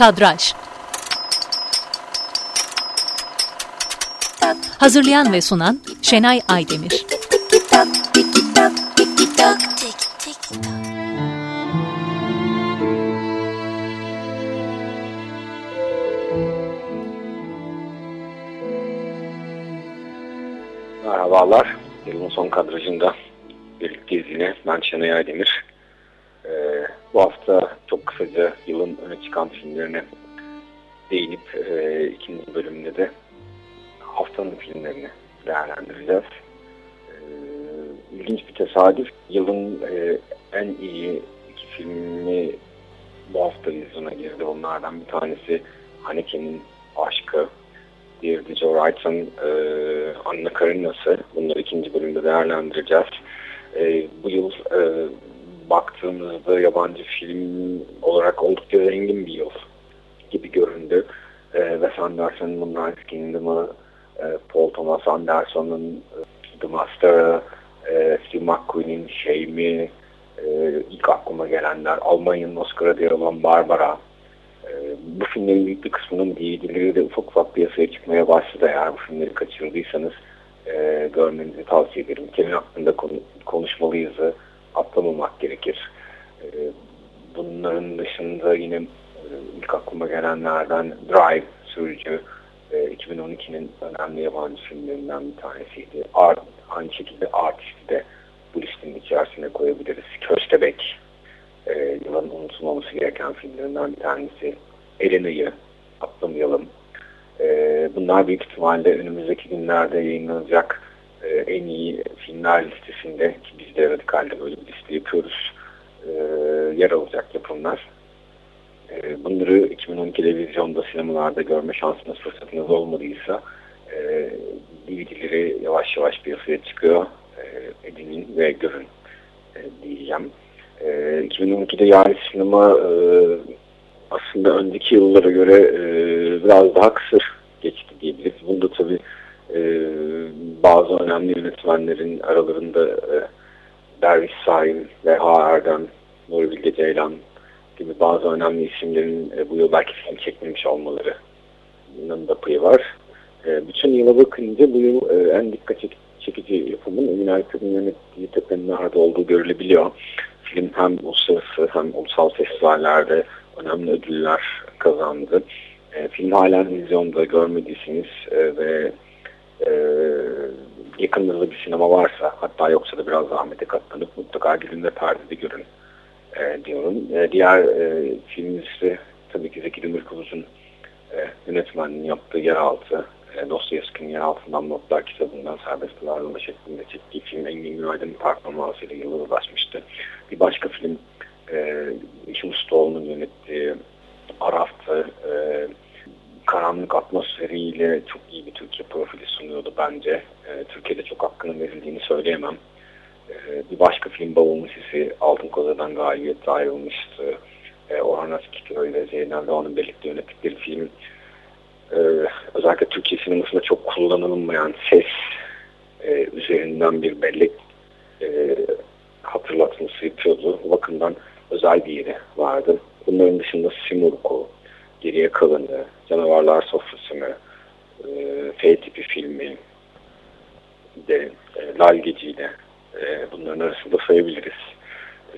Kadraj Hazırlayan ve sunan Şenay Aydemir Merhabalar, yılın son kadrajında birlikteyiz yine. Ben Şenay Aydemir. Kısaca yılın öne çıkan filmlerine değinip e, ikinci bölümünde de haftanın filmlerini değerlendireceğiz. Ee, ilginç bir tesadüf. Yılın e, en iyi iki filmi bu hafta vizyona girdi. Onlardan bir tanesi Haneke'nin Aşkı, diğeri de Joe Wright'ın e, Anna Karina'sı. Bunları ikinci bölümde değerlendireceğiz. E, bu yıl e, baktığımızda yabancı film olarak oldukça zengin bir yıl gibi göründü. E, Wes Anderson'ın Moonrise Kingdom'ı, e, Paul Thomas Anderson'ın e, The Master'ı, e, Steve McQueen'in Shame'i, e, ilk aklıma gelenler, Almanya'nın Oscar adayı olan Barbara, e, bu filmlerin büyük bir kısmının DVD'leri de ufak ufak piyasaya çıkmaya başladı. Eğer bu filmleri kaçırdıysanız e, görmenizi tavsiye ederim. Kemin hakkında konu, konuşmalıyızı atlamamak gerekir. E, bunların dışında yine e, ilk aklıma gelenlerden Drive, Sürücü, e, 2012'nin önemli yabancı filmlerinden bir tanesiydi. Art, aynı şekilde Artist'i de bu listenin içerisine koyabiliriz. Köstebek, e, yılın unutulmaması gereken filmlerinden bir tanesi. Elena'yı atlamayalım. E, bunlar büyük ihtimalle önümüzdeki günlerde yayınlanacak e, en iyi filmler listesinde ki biz de Radikal'de böyle bir liste yapıyoruz. E, yer alacak yapımlar. E, bunları 2012 televizyonda sinemalarda görme şansınız fırsatınız olmadıysa e, DVD'leri yavaş yavaş piyasaya çıkıyor. Edinin ve görün e, diyeceğim. E, 2012'de yani sinema e, aslında önceki yıllara göre e, biraz daha kısır geçti diyebiliriz. Bunda tabii bazı önemli yönetmenlerin aralarında e, Derviş Sahin, Reha Erdem, Nuri Bilge Ceylan gibi bazı önemli isimlerin e, bu yıl belki film çekmemiş olmalarının da payı var. E, bütün yıla bakınca bu yıl e, en dikkat çekici yapımın Emin Aykır'ın yönettiği Tepe'nin Arda olduğu görülebiliyor. Film hem uluslararası hem ulusal festivallerde önemli ödüller kazandı. E, film halen vizyonda görmediyseniz e, ve e, yakınınızda bir sinema varsa hatta yoksa da biraz zahmete katlanıp mutlaka gelin ve perdede görün e, diyorum. E, diğer e, filmimiz tabii ki Zeki Demirkubuz'un e, yönetmenliğinin yaptığı Yeraltı, e, Dostoyevski'nin Yeraltından Notlar kitabından serbest kullanılma şeklinde çektiği film Engin Günaydın'ın performansıyla yılı ulaşmıştı. Bir başka film e, İşi Ustaoğlu'nun yönettiği Araf'tı. E, karanlık atmosferiyle çok iyi bir Türkiye profili sunuyordu bence. E, Türkiye'de çok hakkının verildiğini söyleyemem. E, bir başka film Babamın Sisi Altın Koza'dan galibiyetle ayrılmıştı. E, Orhan Askiköy ve Zeynel Doğan'ın birlikte yönettikleri film e, özellikle Türkiye sinemasında çok kullanılmayan ses e, üzerinden bir bellek e, hatırlatması yapıyordu. O bakımdan özel bir yeri vardı. Bunların dışında Simurko, Geriye Kalanı, Canavarlar Sofrası mı, e, F tipi filmi de e, Lal Geci'yle bunların arasında sayabiliriz.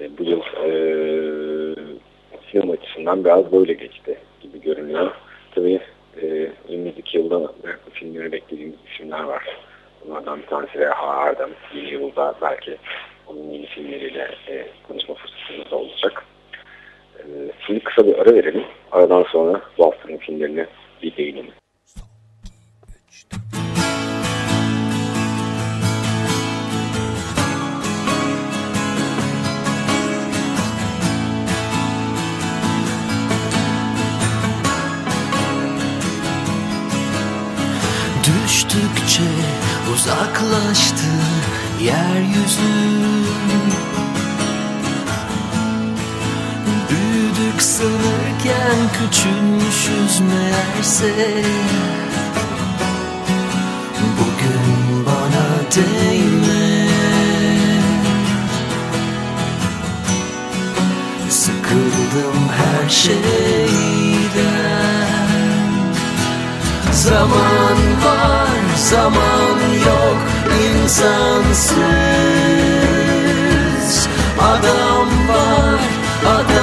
E, bu yıl e, sinema açısından biraz böyle geçti gibi görünüyor. Tabii önümüzdeki yılda filmleri beklediğimiz filmler var. Bunlardan bir tanesi Reha Erdem. Yeni yılda belki onun yeni filmleriyle konuşma fırsatımız olacak. E, şimdi kısa bir ara verelim. Aradan sonra haftanın filmlerine bir değinelim. Düştükçe uzaklaştı yeryüzü Büyüdük sanırken küçülmüşüz meğerse. Bugün bana değme. Sıkıldım her şeyden. Zaman var, zaman yok insansız. Adam var, adam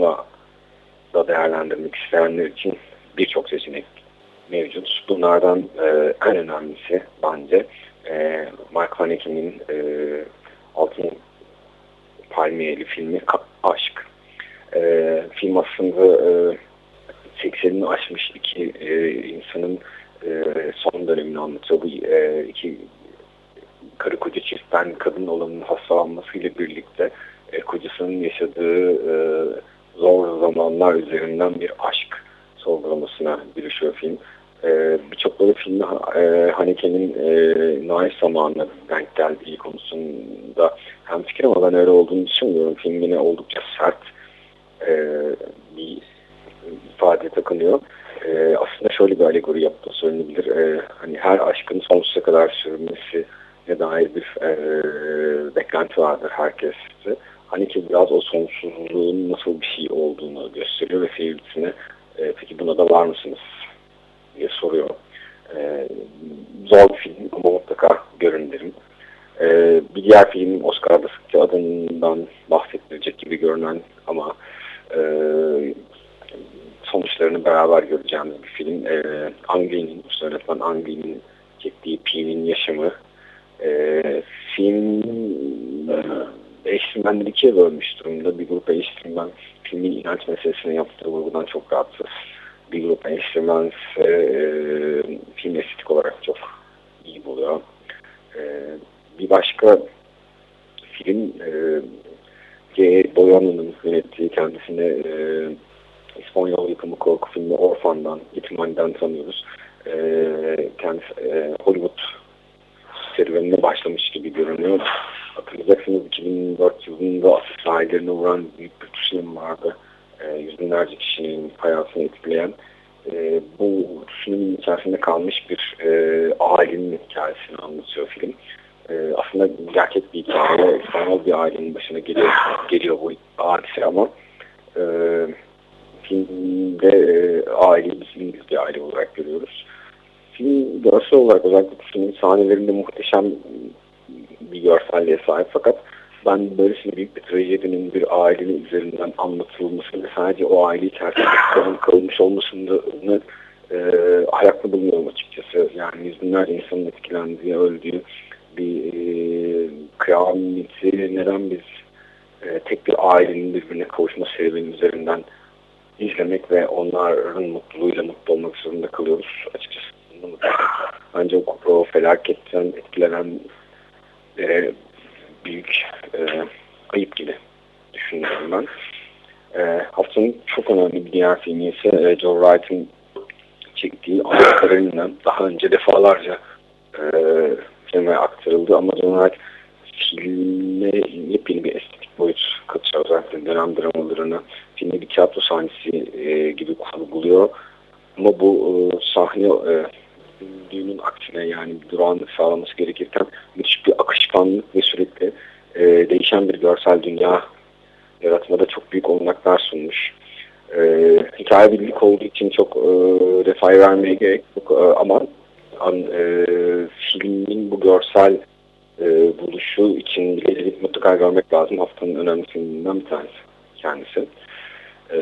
sinema da değerlendirmek isteyenler için birçok seçenek mevcut. Bunlardan e, en önemlisi bence e, Mark Haneke'nin e, Altın Palmiyeli filmi Aşk. E, film aslında e, 80'ini aşmış iki e, insanın e, son dönemini anlatıyor. Bu e, iki karı koca çiftten kadın olanın hastalanmasıyla birlikte e, kocasının yaşadığı e, zor zamanlar üzerinden bir aşk sorgulamasına girişiyor film. E, Birçok böyle filmi e, Haneke'nin e, naif zamanına denk geldiği konusunda hem fikir ama ben öyle olduğunu düşünmüyorum. Film yine oldukça sert e, bir ifade takınıyor. E, aslında şöyle bir alegori yaptığı söylenebilir. E, hani her aşkın sonsuza kadar sürmesi bitmesine dair bir e, beklenti vardır herkeste. Ki biraz o sonsuzluğun nasıl bir şey olduğunu gösteriyor ve seyircisine e, peki buna da var mısınız diye soruyor. E, zor bir film ama mutlaka görün derim. E, bir diğer film Oscar'da sıkça adından bahsedilecek gibi görünen ama e, sonuçlarını beraber göreceğimiz bir film. E, Angli'nin, yönetmen Angli'nin çektiği Pi'nin yaşamı. E, film eleştirmenleri ikiye bölmüş durumda. Bir grup eleştirmen filmin inanç meselesine yaptığı vurgudan çok rahatsız. Bir grup eleştirmen ise e, film estetik olarak çok iyi buluyor. E, bir başka film e, G. Boyanlı'nın yönettiği kendisine e, İspanyol yapımı korku filmi Orfan'dan, Yetimhaneden tanıyoruz. E, kendisi e, Hollywood serüvenine başlamış gibi görünüyor. Hatırlayacaksınız 2004 yılında asıl sahillerine vuran büyük bir tsunami vardı. E, yüz binlerce kişinin hayatını etkileyen. E, bu tsunami'nin içerisinde kalmış bir e, ailenin hikayesini anlatıyor film. E, aslında gerçek bir hikaye. İspanyol bir ailenin başına geliyor, geliyor bu hadise ama e, filmde e, aileyi biz bir aile olarak görüyoruz. Film görsel olarak özellikle filmin sahnelerinde muhteşem bir görselliğe sahip fakat ben böylesine büyük bir trajedinin bir ailenin üzerinden anlatılmasını ve sadece o aile içerisinde kalmış olmasını e, ayaklı bulmuyorum açıkçası. Yani yüz binlerce insanın etkilendiği, öldüğü bir e, kıyameti neden biz e, tek bir ailenin birbirine kavuşma serüveni üzerinden izlemek ve onların mutluluğuyla mutlu olmak zorunda kalıyoruz. Açıkçası ancak o felaketten etkilenen e, büyük e, ayıp gibi düşünüyorum ben. E, haftanın çok önemli bir diğer filmi ise e, Joe Wright'ın çektiği Ankara'nın daha önce defalarca e, filme aktarıldı ama Joe Wright filme yepyeni bir estetik boyut katıyor özellikle dönem dramalarını filmi bir tiyatro sahnesi e, gibi kurguluyor. Ama bu e, sahne e, düğünün aksine yani durağanlık sağlaması gerekirken müthiş bir akışkanlık ve sürekli e, değişen bir görsel dünya yaratmada çok büyük olanaklar sunmuş. E, hikaye bildik olduğu için çok e, detay vermeye gerek yok e, ama an, e, filmin bu görsel e, buluşu için bile mutlaka görmek lazım. Haftanın önemli filminden bir tanesi kendisi. E,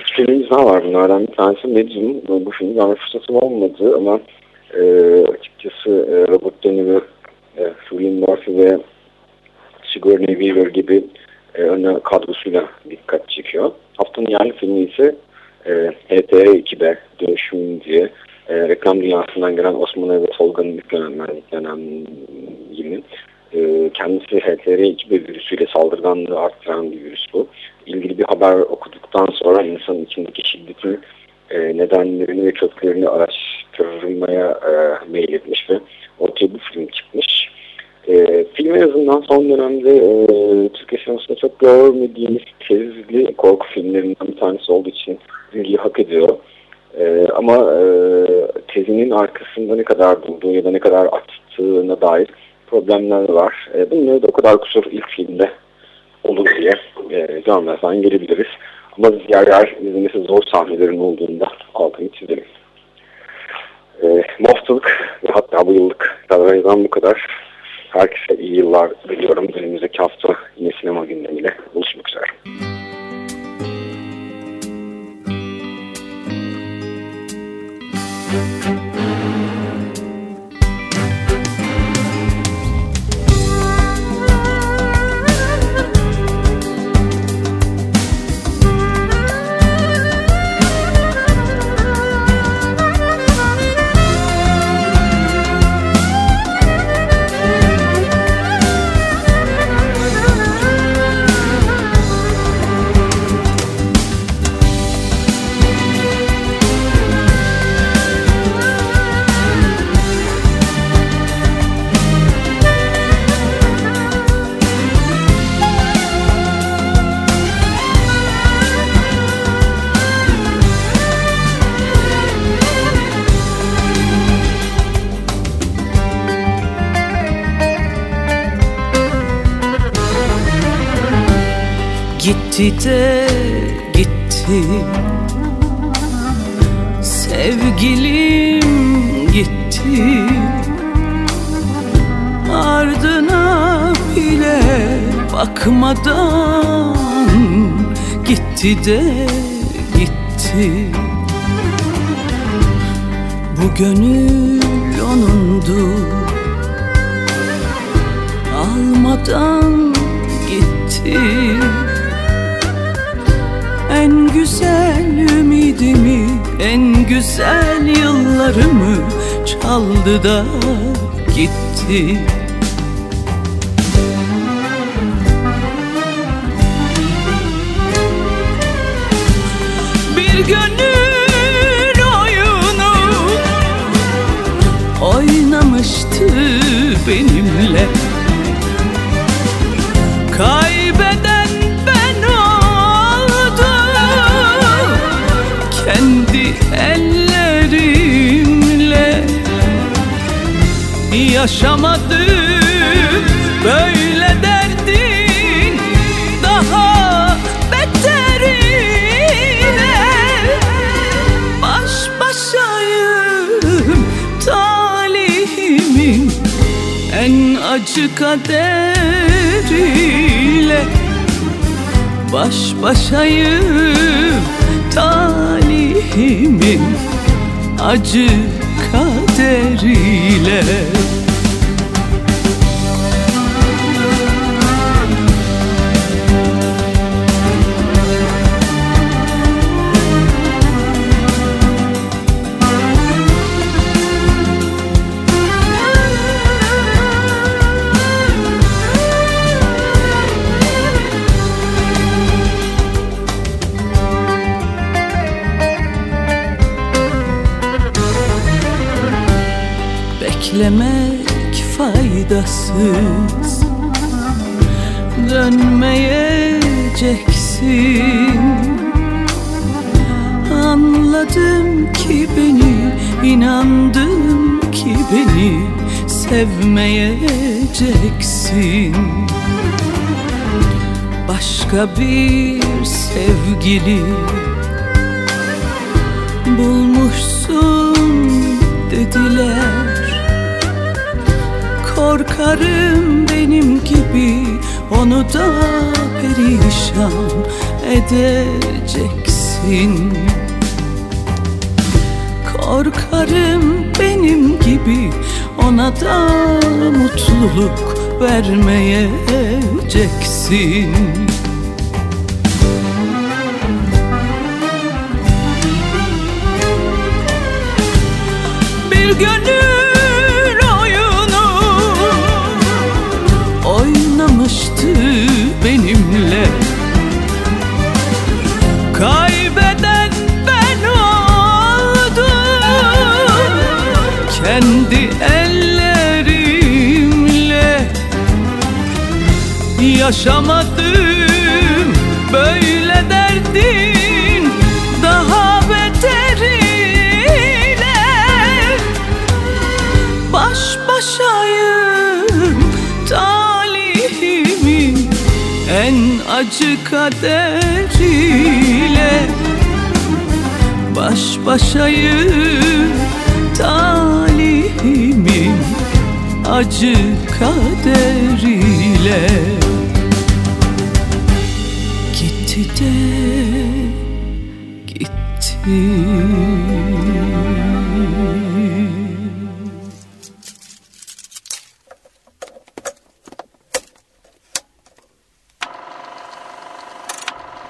üç filmimiz daha var bunlardan bir tanesi Medium. Bu filmi görme fırsatım olmadı ama e, açıkçası e, Robert De Niro, e, Cillian Murphy ve Sigourney Weaver gibi e, ön kadrosuyla dikkat çekiyor. Haftanın yerli filmi ise e, HTR 2'de Dönüşüm diye e, reklam dünyasından gelen Osman ve Tolga'nın yüklenenlik döneminin e, kendisi HTR2 virüsüyle saldırganlığı arttıran bir virüs bu. İlgili bir haber okuduktan sonra insanın içindeki şiddetin e, nedenlerini ve köklerini araştırmaya e, meyletmiş ve ortaya bu film çıkmış. E, film en azından son dönemde e, Türkiye sinemasında çok görmediğimiz tezli korku filmlerinden bir tanesi olduğu için ilgiyi hak ediyor. E, ama e, tezinin arkasında ne kadar durduğu ya da ne kadar açtığına dair problemler var. E, bunları da o kadar kusur ilk filmde olur diye e, görmezden gelebiliriz. Ama yer yer izlemesi zor sahnelerin olduğunda altını çizelim. E, bu haftalık ve hatta bu yıllık Kadraj'dan bu kadar. Herkese iyi yıllar diliyorum. Önümüzdeki hafta yine sinema gündemiyle buluşmak üzere. Gitti gitti Sevgilim gitti. Ardına bile bakmadan Gitti de gitti. Bu gönül onundu. Almadan gitti En güzel ümidimi En güzel yıllarımı Çaldı da gitti. Bir gönül oyunu Oynamıştı benimle. Kaybeden Yaşamadım böyle derdin Daha beteriyle Baş başayım talihimin en acı kaderiyle. Baş başayım talihimin acı kaderiyle Beklemek faydasız. Dönmeyeceksin. Anladım ki beni inandım ki beni Sevmeyeceksin. Başka bir sevgili Bulmuşsun Korkarım benim gibi. Onu da perişan edeceksin. Korkarım benim gibi. Ona da mutluluk vermeyeceksin. Bir gönül oynamıştı benimle. Kaybeden ben oldum Kendi ellerimle. Yaşamadım kaderiyle Baş başayım. Talihimin acı kaderiyle. Gitti de